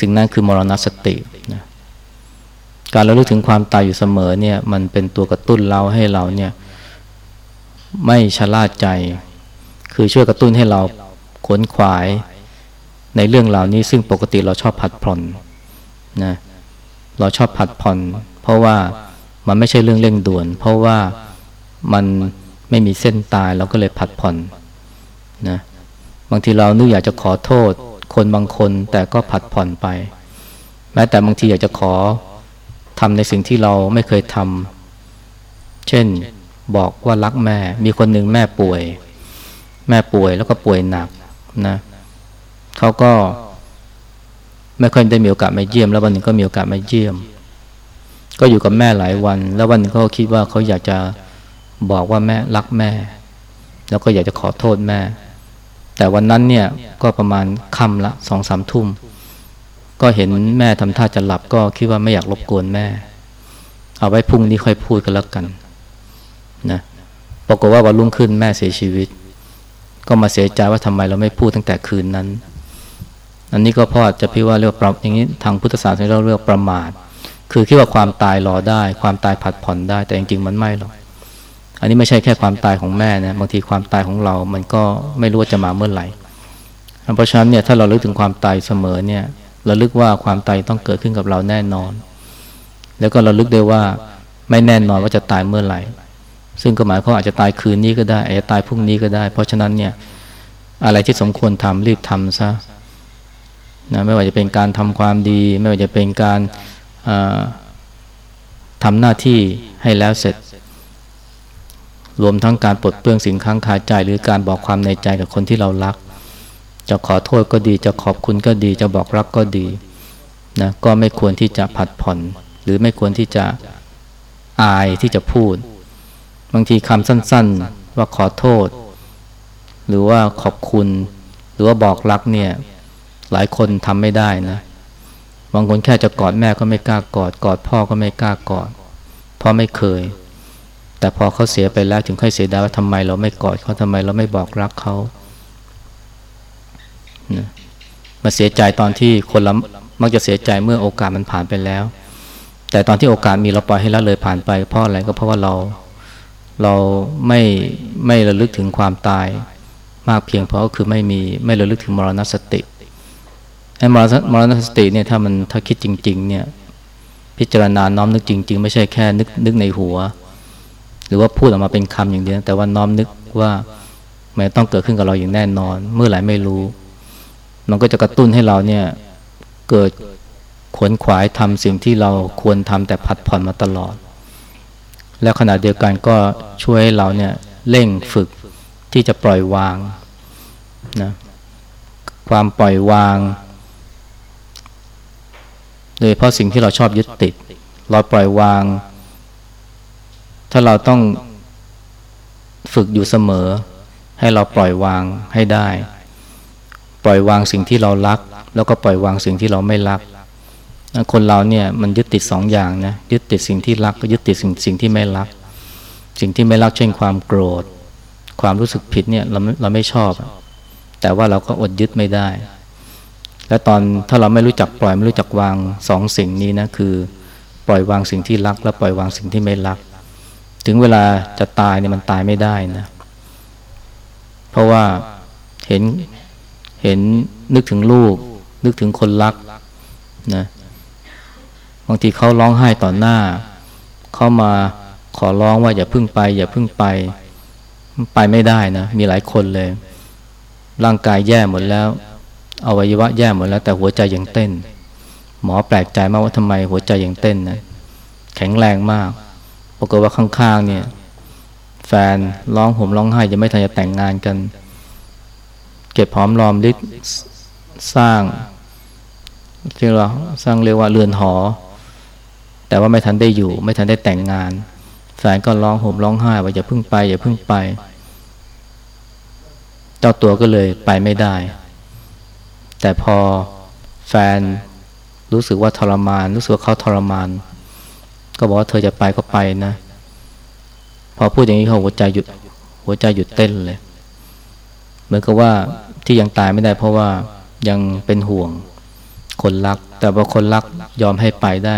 สิ่งนั้นคือมรณสตินะการระลึกถึงความตายอยู่เสมอเนี่ยมันเป็นตัวกระตุ้นเราให้เราเนี่ยไม่ชะล่าใจ คือช่วยกระตุ้นให้เราขนขวายในเรื่องเหล่านี้ซึ่งปกติเราชอบผัดผ่อนนะเราชอบผัดผ่อน เพราะว่ามันไม่ใช่เรื่องเร่งด่วน เพราะว่า มันไม่มีเส้นตายเราก็เลยผัดผ่อนนะบางทีเรานึกอยากจะขอโทษ คนบางคนแต่ก็ผัดผ่อนไป แม้แต่บางทีอยากจะขอทำในสิ่งที่เราไม่เคยทำเช่นบอกว่ารักแม่ มีคนหนึ่งแม่ป่วย แม่ป่วยแล้วก็ป่วยหนักนะเขาก็ไม่ค่อยได้มีโอกาสมาเยี่ยม แล้ววันหนึ่งก็มีโอกาสมาเยี่ยม ก็อยู่กับแม่หลายวัน แล้ววันหนึ่งเขาคิดว่าเขาอยากจะ บอกว่าแม่รักแม่ แล้วก็อยากจะขอโทษแม่ แต่วันนั้นเนี่ยก็ประมาณค่ำละสองสามทุ่ม ก็เห็นแม่ทำท่าจะหลับก็คิดว่าไม่อยากรบกวนแม่ เอาไว้พรุ่งนี้ค่อยพูดกันแล้วกันนะปรากฏว่าวันรุ่งขึ้นแม่เสียชีวิต ก็มาเสียใจว่าทำไมเราไม่พูดตั้งแต่คืนนั้น อันนี้ก็พ่อจะพี่ว่าเรียกปรับอย่างนี้ทางพุทธศาสนาเราเรียกประมาทคือคิดว่าความตายรอได้ ความตายผัดผ่อนได้ แต่จริงๆมันไม่หรอก อันนี้ไม่ใช่แค่ความตายของแม่นะบางทีความตายของเรา มันก็ไม่รู้ว่าจะมาเมื่อไหร่เพราะฉะนั้นเนี่ยถ้าเราลึกถึงความตายเสมอเนี่ยเราลึกว่าความตายต้องเกิดขึ้นกับเราแน่นอน แล้วก็เราลึกได้ว่าไม่แน่นอนว่าจะตายเมื่อไหร่ ซึ่งก็หมายความอาจจะตายคืนนี้ก็ได้อาจจะตายพรุ่งนี้ก็ได้ เพราะฉะนั้นเนี่ยอะไรที่สมควรทำรีบทำซะนะไม่ว่าจะเป็นการทำความดี ไม่ว่าจะเป็นการทำหน้าที่ให้แล้วเสร็จ รวมทั้งการปลดเปลื้องสิ่งค้างคาใจหรือการบอกความในใจกับคนที่เรารัก จะขอโทษก็ดี จะขอบคุณก็ดี จะบอกรักก็ดีนะก็ไม่ควรที่จะผัดผ่อน หรือไม่ควรที่จะอายที่จะพูด บางทีคำสั้น ๆ ว่าขอโทษ หรือว่าขอบคุณ หรือว่าบอกรักเนี่ย หลายคนทำไม่ได้นะบางคนแค่จะกอดแม่ก็ไม่กล้ากอด กอดพ่อก็ไม่กล้ากอด เพราะไม่เคย แต่พอเขาเสียไปแล้วถึงค่อยเสียดายว่าทำไมเราไม่กอดเขาทำไมเราไม่บอกรักเขานะมาเสียใจตอนที่คนละมักจะเสียใจเมื่อโอกาสมันผ่านไปแล้ว แต่ตอนที่โอกาสมีเราปล่อยให้ละเลยผ่านไป เพราะอะไรก็เพราะว่าเราเราไม่ไม่ระลึกถึงความตาย มากเพียงเพราะก็คือไม่มีไม่ระลึกถึงมรณสติไอ้มรณมรณสติเนี่ยถ้ามันถ้าคิดจริง ๆ เนี่ย พิจารณาน้อมนึกจริง ๆ ไม่ใช่แค่นึกนึกในหัว หรือว่าพูดออกมาเป็นคำอย่างเดียว แต่ว่าน้อมนึกว่ามันต้องเกิดขึ้นกับเราอย่างแน่นอน เมื่อไหร่ไม่รู้ มันก็จะกระตุ้นให้เราเนี่ยเกิดขวนขวายทำสิ่งที่เราควรทำแต่พัดผ่อนมาตลอด แล้วขณะเดียวกันก็ช่วยให้เราเนี่ยเร่งฝึกที่จะปล่อยวางนะความปล่อยวางโดยเพราะสิ่งที่เราชอบยึดติด เราปล่อยวาง ถ้าเราต้องฝึกอยู่เสมอ ให้เราปล่อยวางให้ได้ ปล่อยวางสิ่งที่เรารัก แล้วก็ปล่อยวางสิ่งที่เราไม่รัก คนเราเนี่ยมันยึดติดสองอย่างนะยึดติดสิ่งที่รักก็ยึดติดสิ่งสิ่งที่ไม่รัก สิ่งที่ไม่รักเช่นความโกรธ ความรู้สึกผิดเนี่ยเราเราไม่ชอบ แต่ว่าเราก็อดยึดไม่ได้ และตอนถ้าเราไม่รู้จักปล่อยไม่รู้จักวางสองสิ่งนี้นะคือ ปล่อยวางสิ่งที่รัก และปล่อยวางสิ่งที่ไม่รัก ถึงเวลาจะตายเนี่ยมันตายไม่ได้นะ เพราะว่าเห็นเห็นนึกถึงลูก นึกถึงคนรักนะบางทีเขาร้องไห้ต่อหน้า เขามาขอร้องว่าอย่าพึ่งไป อย่าพึ่งไป ไปไม่ได้นะ มีหลายคนเลย ร่างกายแย่หมดแล้วอวัยวะแย่หมดแล้ว แต่หัวใจยังเต้น หมอแปลกใจมากว่าทำไมหัวใจยังเต้นนะแข็งแรงมาก ปรากฏว่าข้างๆเนี่ย แฟนร้องห่มร้องไห้ยังไม่ทันจะแต่งงานกัน เก็บหอมรอมริบสร้างที่เราสร้างเรียกว่าเรือนหอ แต่ว่าไม่ทันได้อยู่ ไม่ทันได้แต่งงาน แฟนก็ร้องห่มร้องไห้ว่าอย่าพึ่งไปอย่าพึ่งไป เจ้าตัวก็เลยไปไม่ได้ แต่พอแฟนรู้สึกว่าทรมาน รู้สึกว่าเขาทรมาน ก็บอกว่าเธอจะไปก็ไปนะ พอพูดอย่างนี้เขาหัวใจหยุดหัวใจหยุดเต้นเลย เหมือนกับว่าที่ยังตายไม่ได้ เพราะว่ายังเป็นห่วงคนรัก แต่พอคนรักยอมให้ไปได้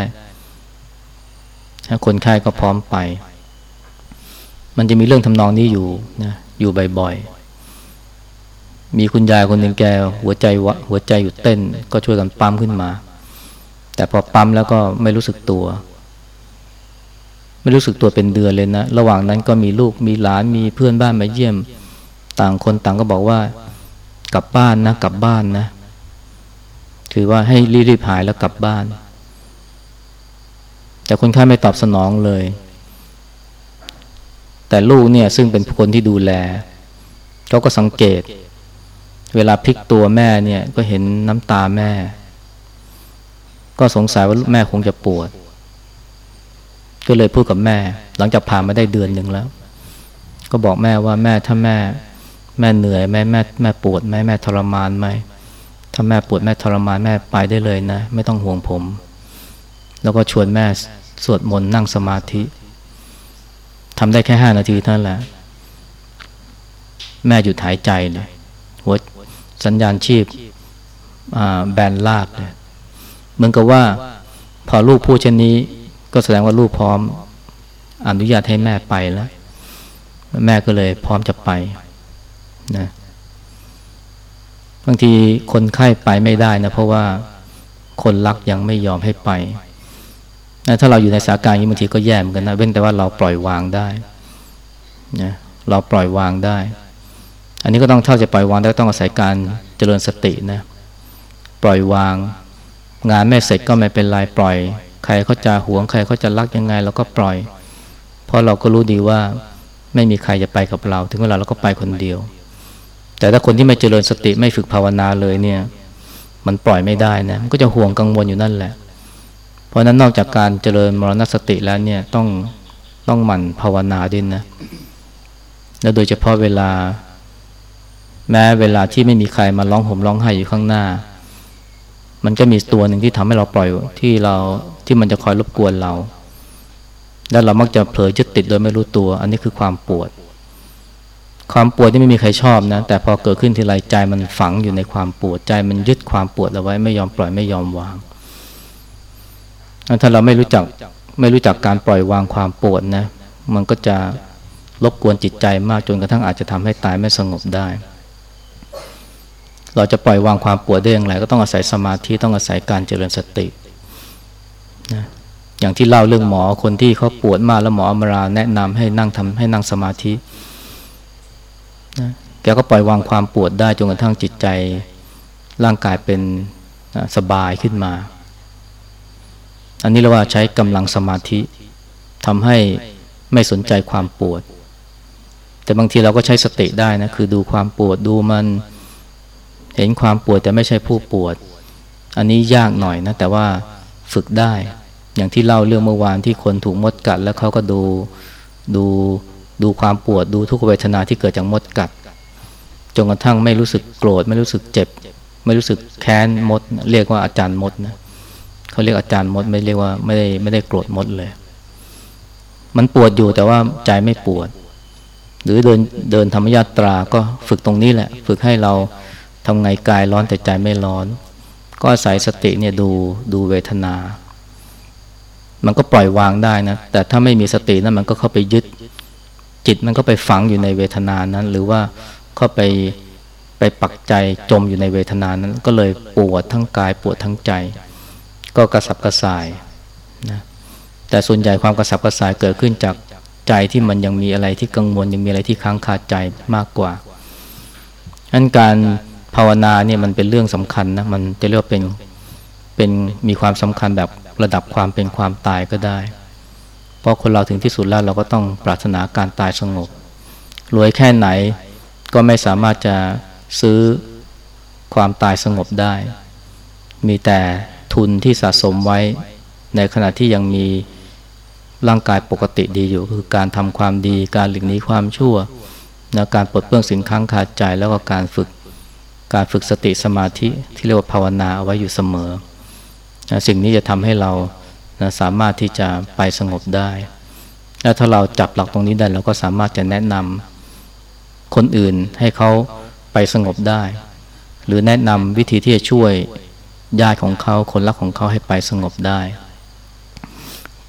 ถ้าคนไข้ก็พร้อมไป มันจะมีเรื่องทำนองนี้อยู่นะอยู่บ่อยๆ มีคุณยายคนหนึ่งแกหัวใจวะหัวใจหยุดเต้น ก็ช่วยกันปั๊มขึ้นมา แต่พอปั๊มแล้วก็ไม่รู้สึกตัว ไม่รู้สึกตัวเป็นเดือนเลยนะ ระหว่างนั้นก็มีลูกมีหลานมีเพื่อนบ้านมาเยี่ยม ต่างคนต่างก็บอกว่ากลับบ้านนะกลับบ้านนะคือว่าให้รีบๆหายแล้วกลับบ้าน แต่คนไข้ไม่ตอบสนองเลย แต่ลูกเนี่ยซึ่งเป็นคนที่ดูแลเขาก็สังเกต เวลาพลิกตัวแม่เนี่ยก็เห็นน้ำตาแม่ ก็สงสัยว่าแม่คงจะปวด ก็เลยพูดกับแม่ หลังจากผ่านมาได้เดือนหนึ่งแล้ว ก็บอกแม่ว่าแม่ถ้าแม่ แม่เหนื่อยแม่แม่แม่ปวดแม่แม่ทรมานไหมถ้าแม่ปวดแม่ทรมานแม่ไปได้เลยนะ ไม่ต้องห่วงผม แล้วก็ชวนแม่สวดมนต์นั่งสมาธิทำได้แค่ห้านาทีเท่านั้นแหละ แม่หยุดหายใจเลยหัวสัญญาณชีพแบนลากเลยเหมือนกับว่า พอลูกพูดเช่นนี้ ก็แสดงว่าลูกพร้อมอนุญาตให้แม่ไปแล้ว แม่ก็เลยพร้อมจะไปนะบางทีคนไข้ไปไม่ได้นะ เพราะว่าคนรักยังไม่ยอมให้ไปนะถ้าเราอยู่ในสถานการณ์นี้บางทีก็แย่เหมือนกันนะเว้นแต่ว่าเราปล่อยวางได้นะเราปล่อยวางได้ อันนี้ก็ต้องเท่าจะปล่อยวางได้ต้องอาศัยการเจริญสตินะ ปล่อยวาง งานไม่เสร็จก็ไม่เป็นไรปล่อย ใครเขาจะหวงใครเขาจะรักยังไงเราก็ปล่อย เพราะเราก็รู้ดีว่าไม่มีใครจะไปกับเรา ถึงเวลาเราก็ไปคนเดียว แต่ถ้าคนที่ไม่เจริญสติไม่ฝึกภาวนาเลยเนี่ย มันปล่อยไม่ได้นะมันก็จะห่วงกังวลอยู่นั่นแหละ เพราะนั้นนอกจากการเจริญมรณสติแล้วเนี่ยต้องต้องหมั่นภาวนาด้วยนะแล้วโดยเฉพาะเวลา แม้เวลาที่ไม่มีใครมาร้องห่มร้องไห้อยู่ข้างหน้า มันก็มีตัวหนึ่งที่ทำให้เราปล่อยที่เราที่มันจะคอยรบกวนเรา แล้วเรามักจะเผลอยึดติดโดยไม่รู้ตัว อันนี้คือความปวด ความปวดที่ไม่มีใครชอบนะ แต่พอเกิดขึ้นทีไรใจมันฝังอยู่ในความปวดใจมันยึดความปวดเอาไว้ไม่ยอมปล่อยไม่ยอมวาง ถ้าเราไม่รู้จักไม่รู้จักการปล่อยวางความปวดนะ มันก็จะรบกวนจิตใจมากจนกระทั่งอาจจะทำให้ตายไม่สงบได้ เราจะปล่อยวางความปวดได้อย่างไร ก็ต้องอาศัยสมาธิต้องอาศัยการเจริญสตินะอย่างที่เล่าเรื่องหมอคนที่เขาปวดมากแล้วหมออมราแนะนำให้นั่งทำให้นั่งสมาธินะแกก็ปล่อยวางความปวดได้จนกระทั่งจิตใจ ร่างกายเป็นสบายขึ้นมา อันนี้เราว่าใช้กำลังสมาธิทำให้ไม่สนใจความปวด แต่บางทีเราก็ใช้สติได้นะ คือดูความปวดดูมัน เห็นความปวดแต่ไม่ใช่ผู้ปวด อันนี้ยากหน่อยนะ แต่ว่าฝึกได้ อย่างที่เล่าเรื่องเมื่อวานที่คนถูกมดกัด แล้วเขาก็ดูดูดูความปวดดูทุกขเวทนาที่เกิดจากมดกัดจนกระทั่งไม่รู้สึกโกรธ ไม่รู้สึกเจ็บ ไม่รู้สึกแค้นมด เรียกว่าอาจารย์มดนะเขาเรียกอาจารย์มดไม่เรียกว่าไม่ได้ไม่ได้โกรธมดเลย มันปวดอยู่แต่ว่าใจไม่ปวด หรือเดินเดินธรรมยาตราก็ฝึกตรงนี้แหละ ฝึกให้เรา ทำไงกายร้อนแต่ใจไม่ร้อน ก็อาศัยสติเนี่ยดูดูเวทนา มันก็ปล่อยวางได้นะ แต่ถ้าไม่มีสตินั้นมันก็เข้าไปยึด จิตมันก็ไปฝังอยู่ในเวทนานั้น หรือว่าเข้าไปไปปักใจจมอยู่ในเวทนานั้น ก็เลยปวดทั้งกายปวดทั้งใจ ก็กระสับกระส่ายนะแต่ส่วนใหญ่ความกระสับกระส่ายเกิดขึ้นจากใจที่มันยังมีอะไรที่กังวลยังมีอะไรที่ค้างคาใจมากกว่าอันการ ภาวนาเนี่ยมันเป็นเรื่องสำคัญนะมันจะเรียกว่าเป็นเป็นมีความสำคัญแบบระดับความเป็นความตายก็ได้ เพราะคนเราถึงที่สุดแล้วเราก็ต้องปรารถนาการตายสงบ รวยแค่ไหนก็ไม่สามารถจะซื้อความตายสงบได้ มีแต่ทุนที่สะสมไว้ในขณะที่ยังมีร่างกายปกติดีอยู่ คือการทำความดี การหลีกหนีความชั่วนะการปลดเปลื้องสินค้างคาใจแล้วก็การฝึก การฝึกสติสมาธิที่เรียกว่าภาวนาเอาไว้อยู่เสมอนะสิ่งนี้จะทำให้เรานะสามารถที่จะไปสงบได้และถ้าเราจับหลักตรงนี้ได้เราก็สามารถจะแนะนำคนอื่นให้เขาไปสงบได้ หรือแนะนำวิธีที่จะช่วยญาติของเขาคนรักของเขาให้ไปสงบได้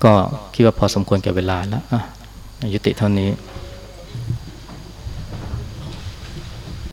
ก็คิดว่าพอสมควรแก่เวลาแล้วยุติเท่านี้